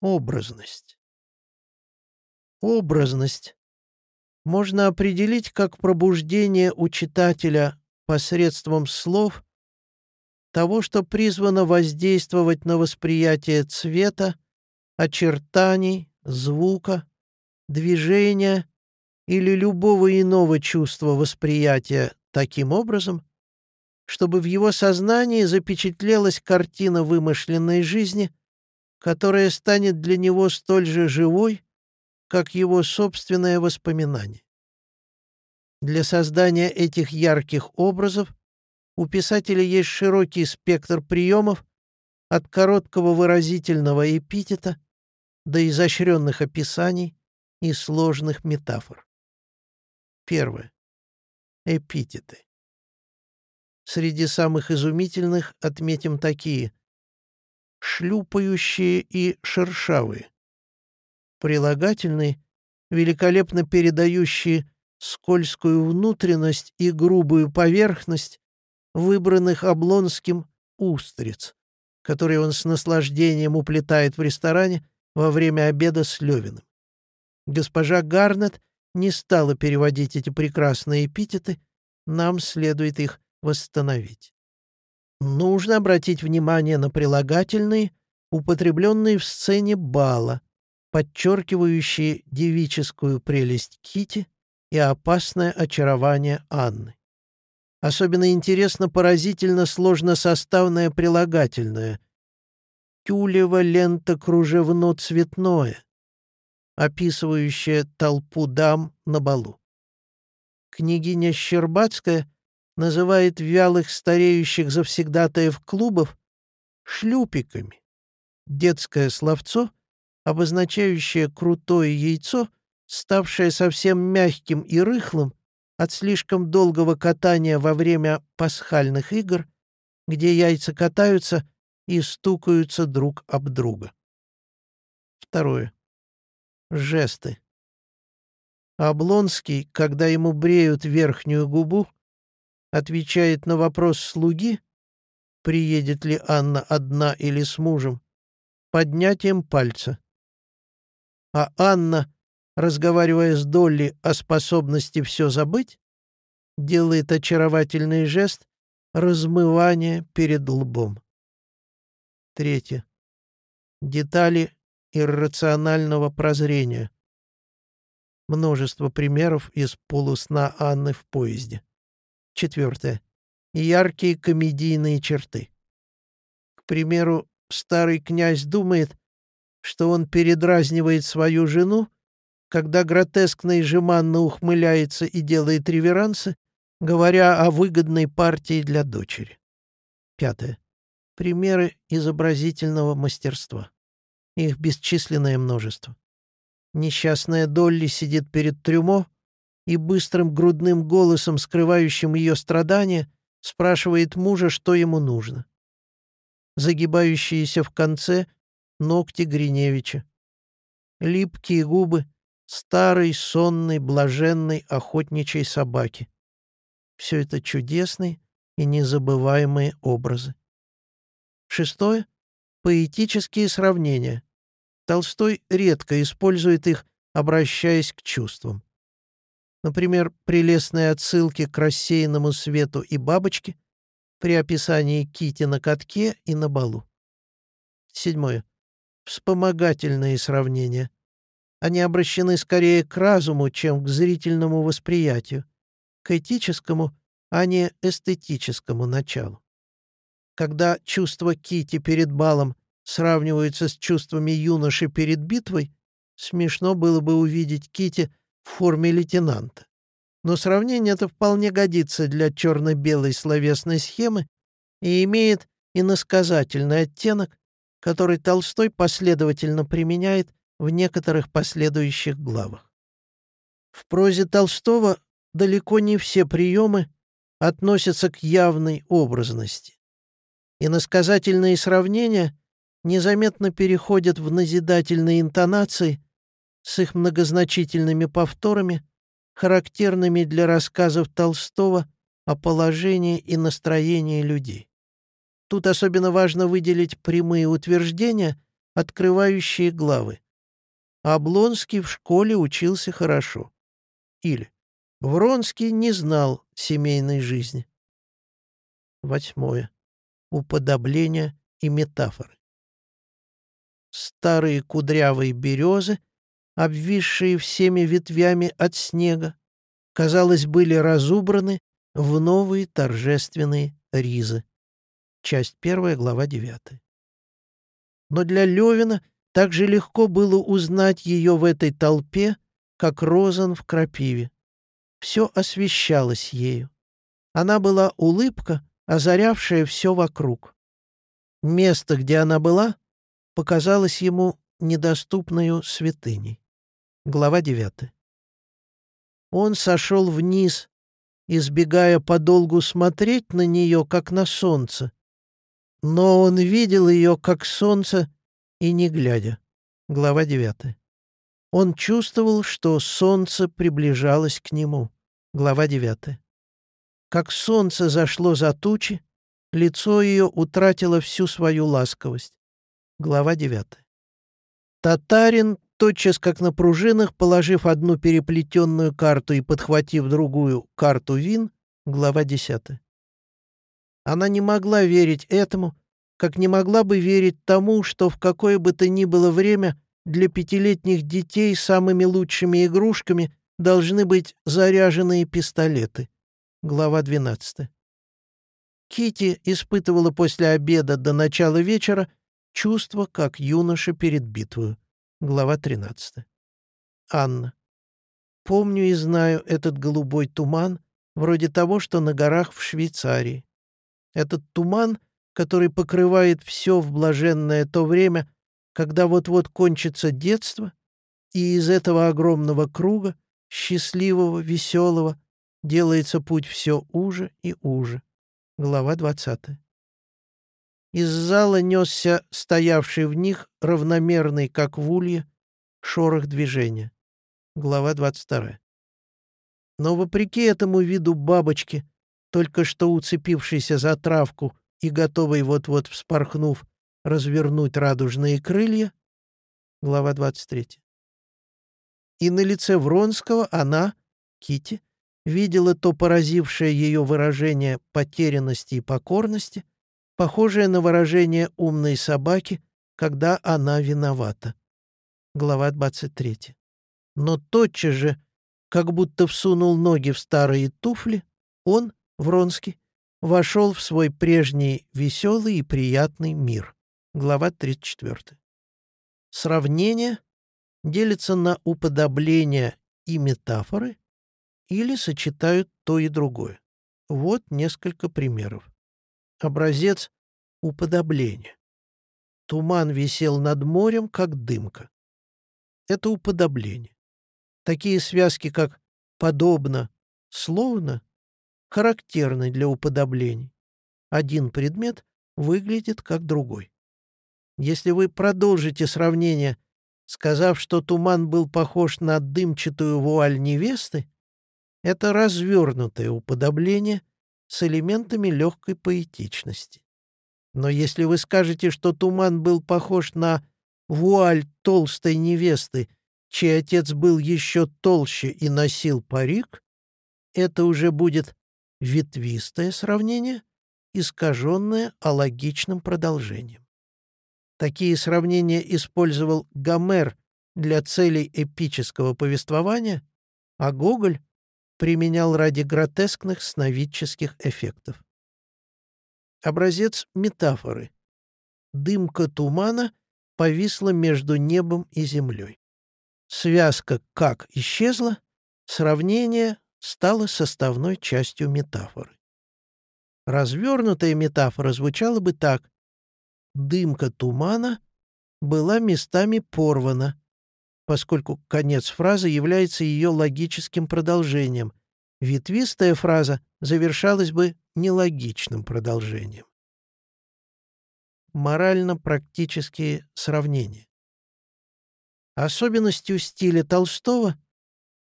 Образность. Образность можно определить как пробуждение у читателя посредством слов того, что призвано воздействовать на восприятие цвета, очертаний, звука, движения или любого иного чувства восприятия таким образом, чтобы в его сознании запечатлелась картина вымышленной жизни, которая станет для него столь же живой, как его собственное воспоминание. Для создания этих ярких образов у писателя есть широкий спектр приемов от короткого выразительного эпитета до изощренных описаний и сложных метафор. Первое. Эпитеты. Среди самых изумительных отметим такие шлюпающие и шершавые. Прилагательные, великолепно передающие скользкую внутренность и грубую поверхность выбранных Облонским устриц, которые он с наслаждением уплетает в ресторане во время обеда с Левиным. Госпожа Гарнет не стала переводить эти прекрасные эпитеты, нам следует их восстановить. Нужно обратить внимание на прилагательные, употребленные в сцене бала, подчеркивающие девическую прелесть Кити и опасное очарование Анны. Особенно интересно поразительно сложносоставное прилагательное «тюлево лента кружевно-цветное», описывающее толпу дам на балу. Княгиня Щербацкая называет вялых стареющих завсегдатаев клубов шлюпиками. Детское словцо, обозначающее крутое яйцо, ставшее совсем мягким и рыхлым от слишком долгого катания во время пасхальных игр, где яйца катаются и стукаются друг об друга. Второе. Жесты. Облонский, когда ему бреют верхнюю губу, отвечает на вопрос слуги, приедет ли Анна одна или с мужем, поднятием пальца. А Анна, разговаривая с Долли о способности все забыть, делает очаровательный жест размывания перед лбом. Третье. Детали иррационального прозрения. Множество примеров из полусна Анны в поезде. Четвертое. Яркие комедийные черты. К примеру, старый князь думает, что он передразнивает свою жену, когда гротескно и жеманно ухмыляется и делает реверансы, говоря о выгодной партии для дочери. Пятое. Примеры изобразительного мастерства. Их бесчисленное множество. Несчастная Долли сидит перед трюмо и быстрым грудным голосом, скрывающим ее страдания, спрашивает мужа, что ему нужно. Загибающиеся в конце ногти Гриневича. Липкие губы старой, сонной, блаженной охотничьей собаки. Все это чудесные и незабываемые образы. Шестое — поэтические сравнения. Толстой редко использует их, обращаясь к чувствам. Например, прелестные отсылки к рассеянному свету и бабочке при описании кити на катке и на балу. Седьмое. Вспомогательные сравнения. Они обращены скорее к разуму, чем к зрительному восприятию, к этическому, а не эстетическому началу. Когда чувство Кити перед балом сравниваются с чувствами юноши перед битвой, смешно было бы увидеть Кити в форме лейтенанта. Но сравнение это вполне годится для черно-белой словесной схемы и имеет иносказательный оттенок, который Толстой последовательно применяет в некоторых последующих главах. В прозе Толстого далеко не все приемы относятся к явной образности. Иносказательные сравнения незаметно переходят в назидательные интонации с их многозначительными повторами, характерными для рассказов Толстого о положении и настроении людей. Тут особенно важно выделить прямые утверждения, открывающие главы. Облонский в школе учился хорошо. Или Вронский не знал семейной жизни. Восьмое. Уподобление и метафоры. Старые кудрявые березы, обвисшие всеми ветвями от снега, казалось, были разубраны в новые торжественные ризы. Часть первая, глава девятая. Но для Левина так же легко было узнать ее в этой толпе, как розан в крапиве. Все освещалось ею. Она была улыбка, озарявшая все вокруг. Место, где она была, показалось ему недоступною святыней. Глава девятая. Он сошел вниз, избегая подолгу смотреть на нее, как на солнце. Но он видел ее, как солнце, и не глядя. Глава девятая. Он чувствовал, что солнце приближалось к нему. Глава девятая. Как солнце зашло за тучи, лицо ее утратило всю свою ласковость. Глава девятая. Татарин, тотчас как на пружинах, положив одну переплетенную карту и подхватив другую карту вин, глава десятая. Она не могла верить этому, как не могла бы верить тому, что в какое бы то ни было время для пятилетних детей самыми лучшими игрушками должны быть заряженные пистолеты. Глава 12. Кити испытывала после обеда до начала вечера чувство, как юноша перед битвой. Глава 13. Анна. Помню и знаю этот голубой туман, вроде того, что на горах в Швейцарии. Этот туман, который покрывает все в блаженное то время, когда вот-вот кончится детство, и из этого огромного круга счастливого, веселого, делается путь все уже и уже. Глава 20. Из зала несся стоявший в них, равномерный, как в улье, шорох движения. Глава 22. Но вопреки этому виду бабочки, только что уцепившейся за травку и готовой вот-вот вспорхнув, развернуть радужные крылья, глава 23 и на лице Вронского она, Кити, видела то поразившее ее выражение потерянности и покорности, похожее на выражение умной собаки, когда она виновата. Глава 23. Но тотчас же, как будто всунул ноги в старые туфли, он, Вронский, вошел в свой прежний веселый и приятный мир. Глава 34. Сравнение делятся на уподобления и метафоры или сочетают то и другое. Вот несколько примеров. Образец уподобления. Туман висел над морем, как дымка. Это уподобление. Такие связки, как «подобно», «словно» характерны для уподоблений. Один предмет выглядит как другой. Если вы продолжите сравнение сказав, что туман был похож на дымчатую вуаль невесты, это развернутое уподобление с элементами легкой поэтичности. Но если вы скажете, что туман был похож на вуаль толстой невесты, чей отец был еще толще и носил парик, это уже будет ветвистое сравнение, искаженное алогичным продолжением. Такие сравнения использовал Гомер для целей эпического повествования, а Гоголь применял ради гротескных сновидческих эффектов. Образец метафоры. Дымка тумана повисла между небом и землей. Связка «как» исчезла, сравнение стало составной частью метафоры. Развернутая метафора звучала бы так дымка тумана была местами порвана, поскольку конец фразы является ее логическим продолжением. Ветвистая фраза завершалась бы нелогичным продолжением. Морально-практические сравнения. Особенностью стиля Толстого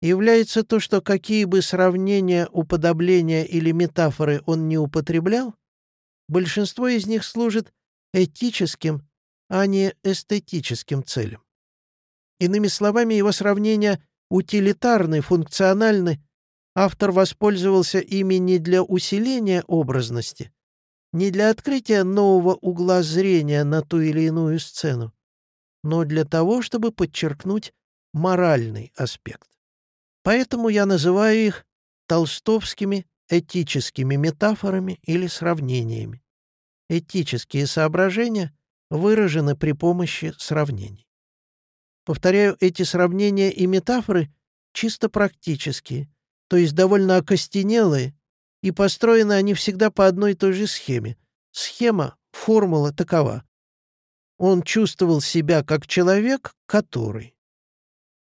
является то, что какие бы сравнения, уподобления или метафоры он не употреблял, большинство из них служит этическим а не эстетическим целям. Иными словами, его сравнения утилитарны, функциональны, автор воспользовался ими не для усиления образности, не для открытия нового угла зрения на ту или иную сцену, но для того, чтобы подчеркнуть моральный аспект. Поэтому я называю их толстовскими этическими метафорами или сравнениями. Этические соображения выражены при помощи сравнений. Повторяю, эти сравнения и метафоры чисто практические, то есть довольно окостенелые, и построены они всегда по одной и той же схеме. Схема, формула такова. Он чувствовал себя как человек, который.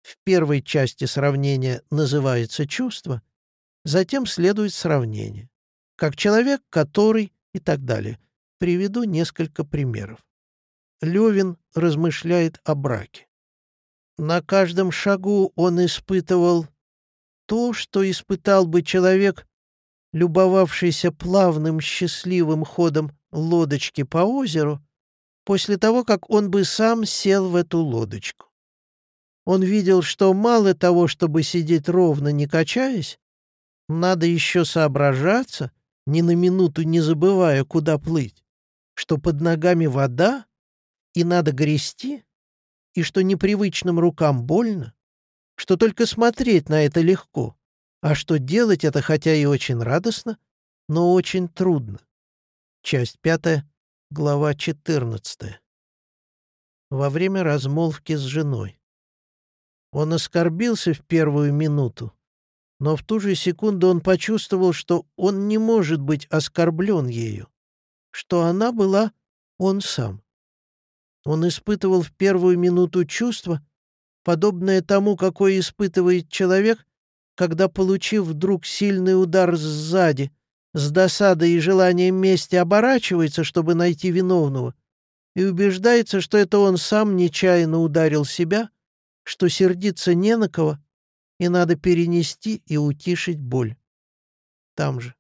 В первой части сравнения называется чувство, затем следует сравнение. Как человек, который и так далее. Приведу несколько примеров. Левин размышляет о браке. На каждом шагу он испытывал то, что испытал бы человек, любовавшийся плавным счастливым ходом лодочки по озеру, после того, как он бы сам сел в эту лодочку. Он видел, что мало того, чтобы сидеть ровно, не качаясь, надо еще соображаться, ни на минуту не забывая, куда плыть, что под ногами вода, и надо грести, и что непривычным рукам больно, что только смотреть на это легко, а что делать это хотя и очень радостно, но очень трудно. Часть пятая, глава четырнадцатая. Во время размолвки с женой. Он оскорбился в первую минуту, но в ту же секунду он почувствовал, что он не может быть оскорблен ею, что она была он сам. Он испытывал в первую минуту чувство, подобное тому, какое испытывает человек, когда, получив вдруг сильный удар сзади, с досадой и желанием мести оборачивается, чтобы найти виновного, и убеждается, что это он сам нечаянно ударил себя, что сердиться не на кого, и надо перенести и утишить боль. Там же.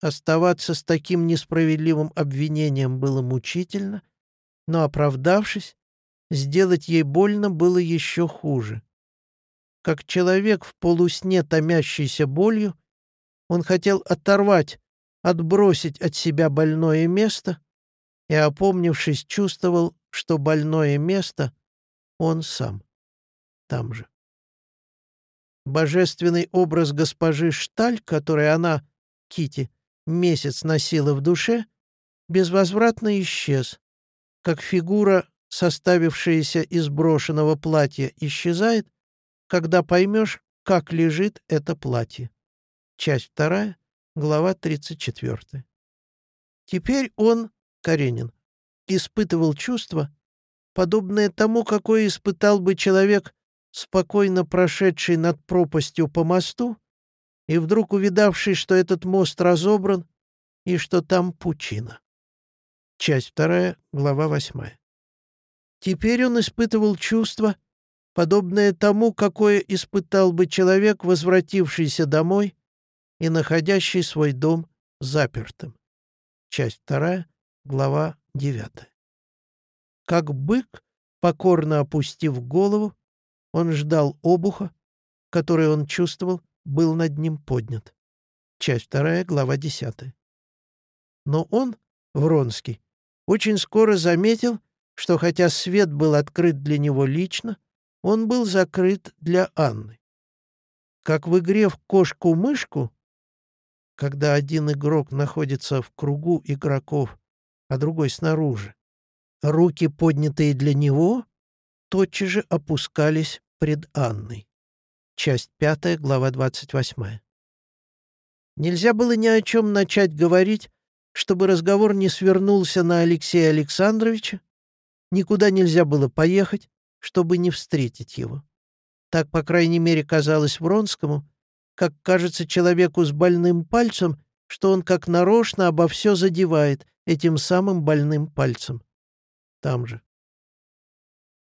Оставаться с таким несправедливым обвинением было мучительно, но, оправдавшись, сделать ей больно было еще хуже. Как человек в полусне, томящийся болью, он хотел оторвать, отбросить от себя больное место и, опомнившись, чувствовал, что больное место — он сам, там же. Божественный образ госпожи Шталь, который она, Кити, месяц носила в душе, безвозвратно исчез, как фигура, составившаяся из брошенного платья, исчезает, когда поймешь, как лежит это платье. Часть вторая, глава 34. Теперь он, Каренин, испытывал чувство, подобное тому, какое испытал бы человек, спокойно прошедший над пропастью по мосту, и вдруг увидавший, что этот мост разобран и что там пучина. Часть вторая, глава восьмая. Теперь он испытывал чувство, подобное тому, какое испытал бы человек, возвратившийся домой и находящий свой дом запертым. Часть вторая, глава девятая. Как бык, покорно опустив голову, он ждал обуха, который он чувствовал, был над ним поднят. Часть вторая, глава десятая. Но он, Вронский, очень скоро заметил, что хотя свет был открыт для него лично, он был закрыт для Анны. Как в игре в кошку-мышку, когда один игрок находится в кругу игроков, а другой снаружи, руки, поднятые для него, тотчас же опускались пред Анной. Часть пятая, глава двадцать восьмая. Нельзя было ни о чем начать говорить, чтобы разговор не свернулся на Алексея Александровича, никуда нельзя было поехать, чтобы не встретить его. Так, по крайней мере, казалось Вронскому, как кажется человеку с больным пальцем, что он как нарочно обо все задевает этим самым больным пальцем. Там же.